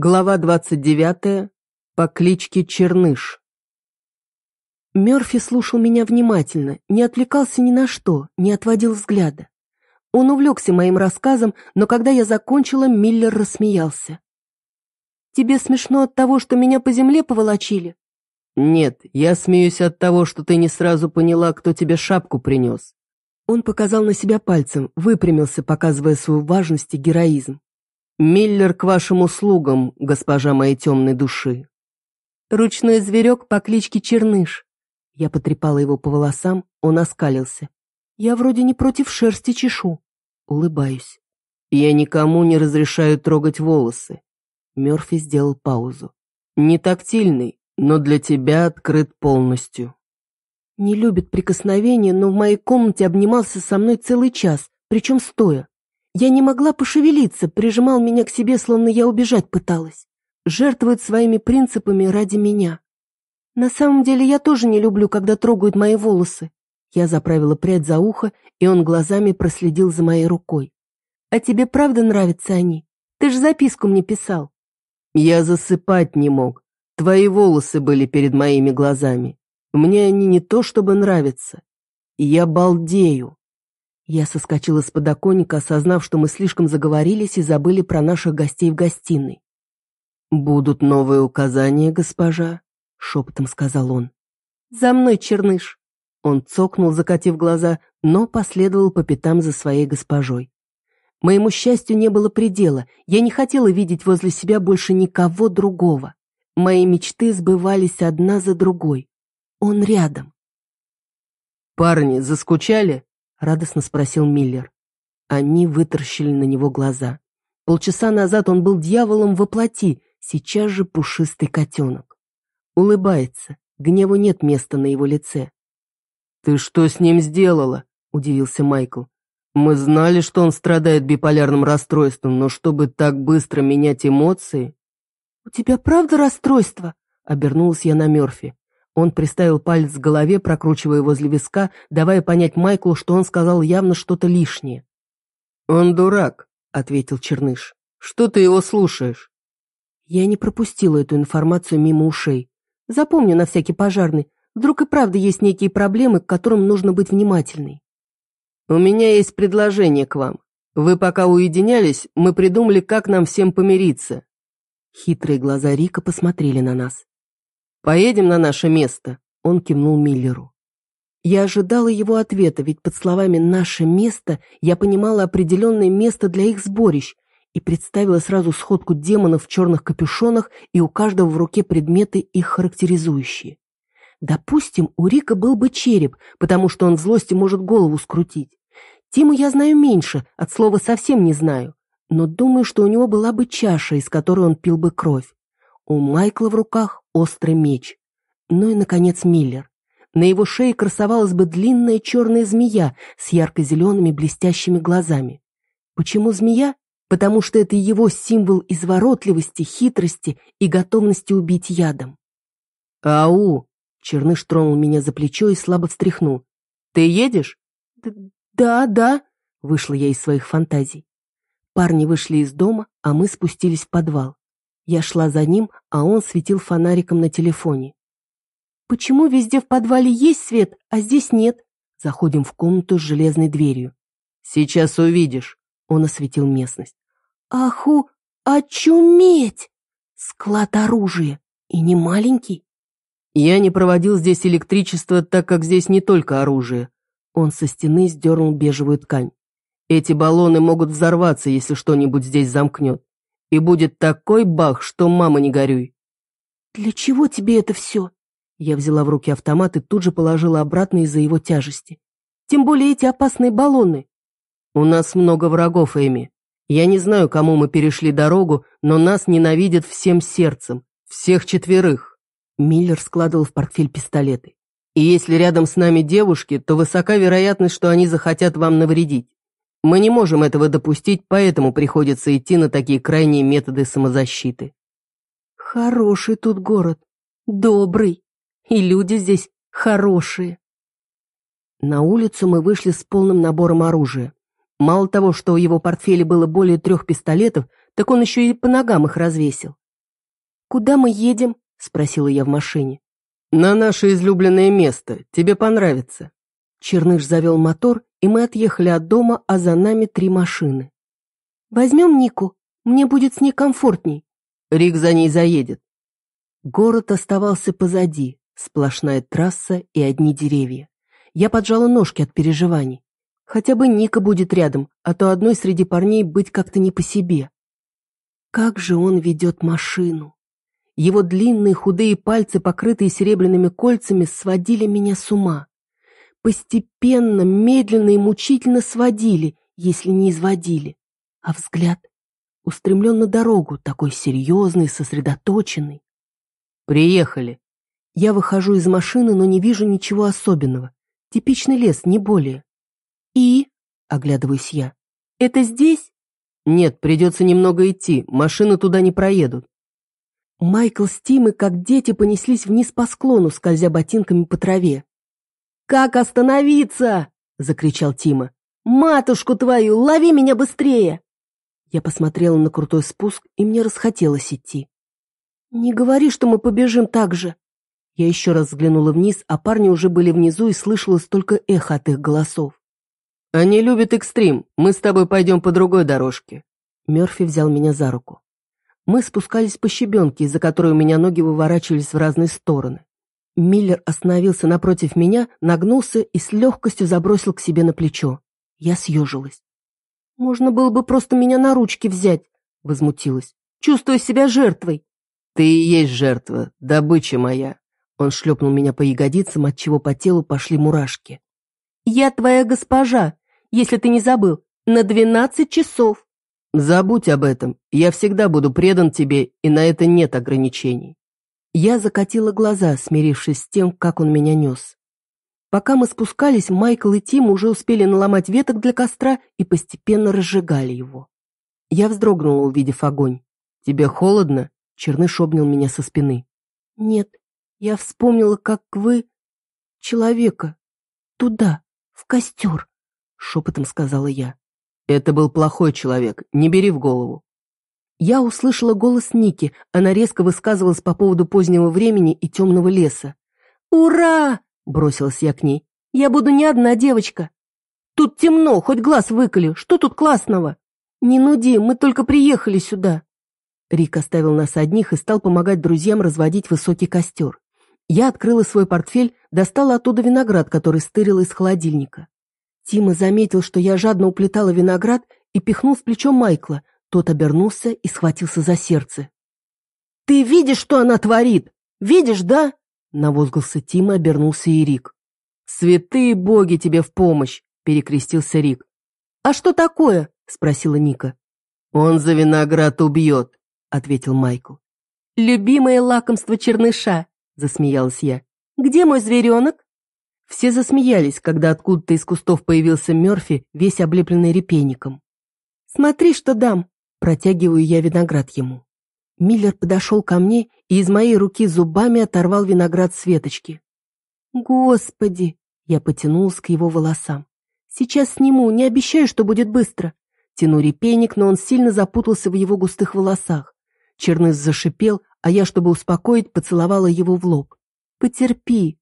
Глава 29. По кличке Черныш. Мёрфи слушал меня внимательно, не отвлекался ни на что, не отводил взгляда. Он увлекся моим рассказом, но когда я закончила, Миллер рассмеялся. «Тебе смешно от того, что меня по земле поволочили?» «Нет, я смеюсь от того, что ты не сразу поняла, кто тебе шапку принес». Он показал на себя пальцем, выпрямился, показывая свою важность и героизм. «Миллер к вашим услугам, госпожа моей темной души». «Ручной зверек по кличке Черныш». Я потрепала его по волосам, он оскалился. «Я вроде не против шерсти чешу». Улыбаюсь. «Я никому не разрешаю трогать волосы». Мёрфи сделал паузу. «Не тактильный, но для тебя открыт полностью». Не любит прикосновения, но в моей комнате обнимался со мной целый час, причем стоя. Я не могла пошевелиться, прижимал меня к себе, словно я убежать пыталась. Жертвует своими принципами ради меня. На самом деле я тоже не люблю, когда трогают мои волосы. Я заправила прядь за ухо, и он глазами проследил за моей рукой. «А тебе правда нравятся они? Ты же записку мне писал». «Я засыпать не мог. Твои волосы были перед моими глазами. Мне они не то чтобы нравятся. Я балдею. Я соскочила с подоконника, осознав, что мы слишком заговорились и забыли про наших гостей в гостиной. «Будут новые указания, госпожа», — шепотом сказал он. «За мной, черныш!» Он цокнул, закатив глаза, но последовал по пятам за своей госпожой. Моему счастью не было предела, я не хотела видеть возле себя больше никого другого. Мои мечты сбывались одна за другой. Он рядом. «Парни, заскучали?» — радостно спросил Миллер. Они вытаращили на него глаза. Полчаса назад он был дьяволом во плоти, сейчас же пушистый котенок. Улыбается, гневу нет места на его лице. «Ты что с ним сделала?» — удивился Майкл. «Мы знали, что он страдает биполярным расстройством, но чтобы так быстро менять эмоции...» «У тебя правда расстройство?» — обернулась я на Мёрфи. Он приставил палец к голове, прокручивая возле виска, давая понять Майклу, что он сказал явно что-то лишнее. «Он дурак», — ответил Черныш. «Что ты его слушаешь?» Я не пропустила эту информацию мимо ушей. Запомню на всякий пожарный. Вдруг и правда есть некие проблемы, к которым нужно быть внимательной. «У меня есть предложение к вам. Вы пока уединялись, мы придумали, как нам всем помириться». Хитрые глаза Рика посмотрели на нас. «Поедем на наше место», — он кивнул Миллеру. Я ожидала его ответа, ведь под словами «наше место» я понимала определенное место для их сборищ и представила сразу сходку демонов в черных капюшонах и у каждого в руке предметы, их характеризующие. Допустим, у Рика был бы череп, потому что он в злости может голову скрутить. Тиму я знаю меньше, от слова совсем не знаю, но думаю, что у него была бы чаша, из которой он пил бы кровь. У Майкла в руках острый меч. Ну и, наконец, Миллер. На его шее красовалась бы длинная черная змея с ярко-зелеными блестящими глазами. Почему змея? Потому что это его символ изворотливости, хитрости и готовности убить ядом. «Ау!» — Черныш тронул меня за плечо и слабо встряхнул. «Ты едешь?» «Да, да», — вышла я из своих фантазий. Парни вышли из дома, а мы спустились в подвал. Я шла за ним, а он светил фонариком на телефоне. «Почему везде в подвале есть свет, а здесь нет?» Заходим в комнату с железной дверью. «Сейчас увидишь», — он осветил местность. «Аху, очуметь! Склад оружия, и не маленький». «Я не проводил здесь электричество, так как здесь не только оружие». Он со стены сдернул бежевую ткань. «Эти баллоны могут взорваться, если что-нибудь здесь замкнет. И будет такой бах, что мама не горюй. Для чего тебе это все? Я взяла в руки автомат и тут же положила обратно из-за его тяжести. Тем более эти опасные баллоны. У нас много врагов, Эми. Я не знаю, кому мы перешли дорогу, но нас ненавидят всем сердцем. Всех четверых. Миллер складывал в портфель пистолеты. И если рядом с нами девушки, то высока вероятность, что они захотят вам навредить. Мы не можем этого допустить, поэтому приходится идти на такие крайние методы самозащиты. Хороший тут город, добрый, и люди здесь хорошие. На улицу мы вышли с полным набором оружия. Мало того, что в его портфеле было более трех пистолетов, так он еще и по ногам их развесил. «Куда мы едем?» — спросила я в машине. «На наше излюбленное место. Тебе понравится». Черныш завел мотор, и мы отъехали от дома, а за нами три машины. «Возьмем Нику. Мне будет с ней комфортней». Рик за ней заедет. Город оставался позади, сплошная трасса и одни деревья. Я поджала ножки от переживаний. Хотя бы Ника будет рядом, а то одной среди парней быть как-то не по себе. Как же он ведет машину! Его длинные худые пальцы, покрытые серебряными кольцами, сводили меня с ума. Постепенно, медленно и мучительно сводили, если не изводили. А взгляд устремлен на дорогу, такой серьезный, сосредоточенный. «Приехали». Я выхожу из машины, но не вижу ничего особенного. Типичный лес, не более. «И?» — оглядываюсь я. «Это здесь?» «Нет, придется немного идти, машины туда не проедут». Майкл с Тимой, как дети, понеслись вниз по склону, скользя ботинками по траве. «Как остановиться?» — закричал Тима. «Матушку твою, лови меня быстрее!» Я посмотрела на крутой спуск, и мне расхотелось идти. «Не говори, что мы побежим так же!» Я еще раз взглянула вниз, а парни уже были внизу, и слышалось только эхо от их голосов. «Они любят экстрим. Мы с тобой пойдем по другой дорожке». Мерфи взял меня за руку. Мы спускались по щебенке, из-за которой у меня ноги выворачивались в разные стороны. Миллер остановился напротив меня, нагнулся и с легкостью забросил к себе на плечо. Я съежилась. «Можно было бы просто меня на ручки взять», — возмутилась. «Чувствую себя жертвой». «Ты и есть жертва, добыча моя». Он шлепнул меня по ягодицам, отчего по телу пошли мурашки. «Я твоя госпожа, если ты не забыл, на двенадцать часов». «Забудь об этом, я всегда буду предан тебе, и на это нет ограничений». Я закатила глаза, смирившись с тем, как он меня нес. Пока мы спускались, Майкл и Тим уже успели наломать веток для костра и постепенно разжигали его. Я вздрогнула, увидев огонь. «Тебе холодно?» Черныш обнял меня со спины. «Нет, я вспомнила, как вы... человека. Туда в костер», — шепотом сказала я. «Это был плохой человек, не бери в голову». Я услышала голос Ники, она резко высказывалась по поводу позднего времени и темного леса. «Ура!» — бросилась я к ней. «Я буду не одна девочка. Тут темно, хоть глаз выколи, что тут классного?» «Не нуди, мы только приехали сюда». Рик оставил нас одних и стал помогать друзьям разводить высокий костер. Я открыла свой портфель, достала оттуда виноград, который стырила из холодильника. Тима заметил, что я жадно уплетала виноград и пихнул в плечо Майкла. Тот обернулся и схватился за сердце. «Ты видишь, что она творит? Видишь, да?» Навозгался Тима, обернулся и Рик. «Святые боги тебе в помощь!» – перекрестился Рик. «А что такое?» – спросила Ника. «Он за виноград убьет», – ответил Майкл. «Любимое лакомство черныша», засмеялась я. «Где мой зверенок?» Все засмеялись, когда откуда-то из кустов появился Мёрфи, весь облепленный репейником. «Смотри, что дам!» Протягиваю я виноград ему. Миллер подошел ко мне и из моей руки зубами оторвал виноград с веточки. «Господи!» Я потянулась к его волосам. «Сейчас сниму, не обещаю, что будет быстро». Тяну репейник, но он сильно запутался в его густых волосах. Черныс зашипел, а я, чтобы успокоить, поцеловала его в лоб. «Потерпи».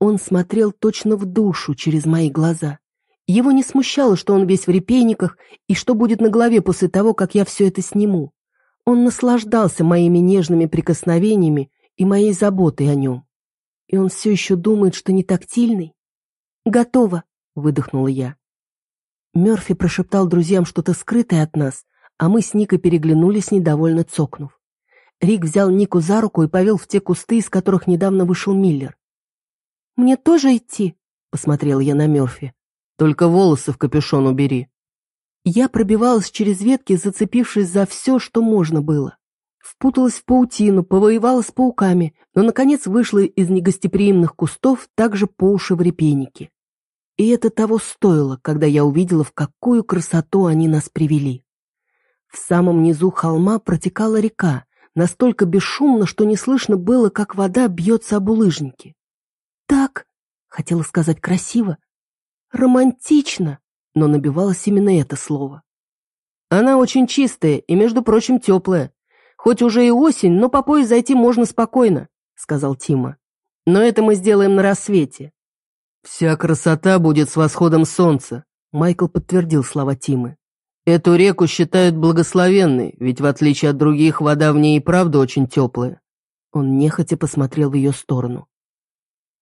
Он смотрел точно в душу через мои глаза. Его не смущало, что он весь в репейниках, и что будет на голове после того, как я все это сниму. Он наслаждался моими нежными прикосновениями и моей заботой о нем. И он все еще думает, что не тактильный. «Готово», — выдохнула я. Мерфи прошептал друзьям что-то скрытое от нас, а мы с Никой переглянулись, недовольно цокнув. Рик взял Нику за руку и повел в те кусты, из которых недавно вышел Миллер. «Мне тоже идти?» — посмотрела я на Мёрфи. «Только волосы в капюшон убери». Я пробивалась через ветки, зацепившись за все, что можно было. Впуталась в паутину, повоевала с пауками, но, наконец, вышла из негостеприимных кустов также по уши в репейнике. И это того стоило, когда я увидела, в какую красоту они нас привели. В самом низу холма протекала река, настолько бесшумно, что не слышно было, как вода бьется об улыжники. Так, хотела сказать красиво, романтично, но набивалось именно это слово. Она очень чистая и, между прочим, теплая. Хоть уже и осень, но по пояс зайти можно спокойно», — сказал Тима. «Но это мы сделаем на рассвете». «Вся красота будет с восходом солнца», — Майкл подтвердил слова Тимы. «Эту реку считают благословенной, ведь в отличие от других вода в ней и правда очень теплая». Он нехотя посмотрел в ее сторону.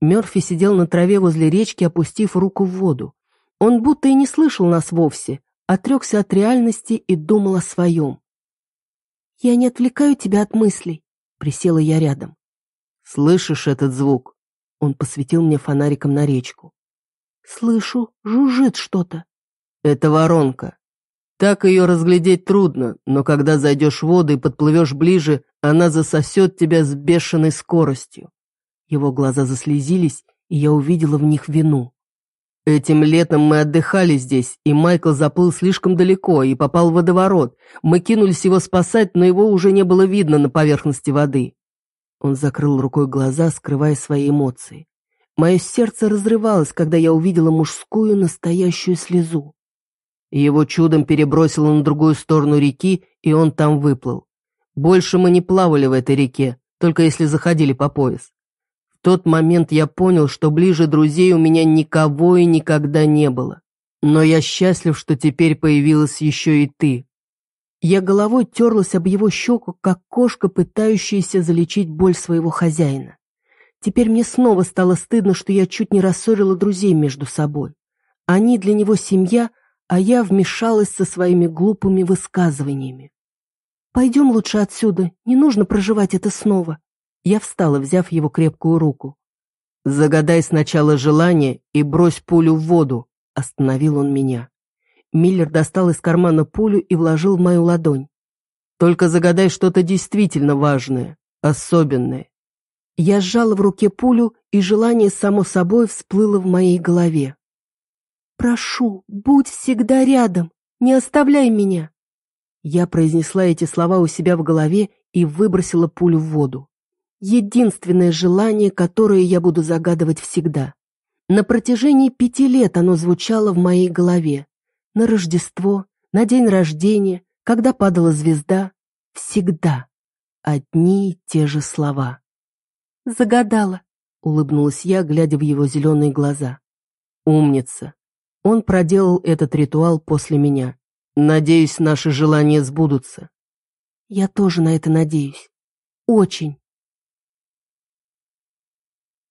Мерфи сидел на траве возле речки, опустив руку в воду. Он будто и не слышал нас вовсе, отрекся от реальности и думал о своем. «Я не отвлекаю тебя от мыслей», — присела я рядом. «Слышишь этот звук?» Он посветил мне фонариком на речку. «Слышу, жужжит что-то». «Это воронка. Так ее разглядеть трудно, но когда зайдешь в воду и подплывешь ближе, она засосет тебя с бешеной скоростью. Его глаза заслезились, и я увидела в них вину. Этим летом мы отдыхали здесь, и Майкл заплыл слишком далеко и попал в водоворот. Мы кинулись его спасать, но его уже не было видно на поверхности воды. Он закрыл рукой глаза, скрывая свои эмоции. Мое сердце разрывалось, когда я увидела мужскую настоящую слезу. Его чудом перебросило на другую сторону реки, и он там выплыл. Больше мы не плавали в этой реке, только если заходили по пояс тот момент я понял, что ближе друзей у меня никого и никогда не было. Но я счастлив, что теперь появилась еще и ты. Я головой терлась об его щеку, как кошка, пытающаяся залечить боль своего хозяина. Теперь мне снова стало стыдно, что я чуть не рассорила друзей между собой. Они для него семья, а я вмешалась со своими глупыми высказываниями. «Пойдем лучше отсюда, не нужно проживать это снова», я встала, взяв его крепкую руку. «Загадай сначала желание и брось пулю в воду», — остановил он меня. Миллер достал из кармана пулю и вложил в мою ладонь. «Только загадай что-то действительно важное, особенное». Я сжала в руке пулю, и желание само собой всплыло в моей голове. «Прошу, будь всегда рядом, не оставляй меня!» Я произнесла эти слова у себя в голове и выбросила пулю в воду. Единственное желание, которое я буду загадывать всегда. На протяжении пяти лет оно звучало в моей голове. На Рождество, на день рождения, когда падала звезда. Всегда. Одни и те же слова. «Загадала», — улыбнулась я, глядя в его зеленые глаза. «Умница. Он проделал этот ритуал после меня. Надеюсь, наши желания сбудутся». «Я тоже на это надеюсь. Очень».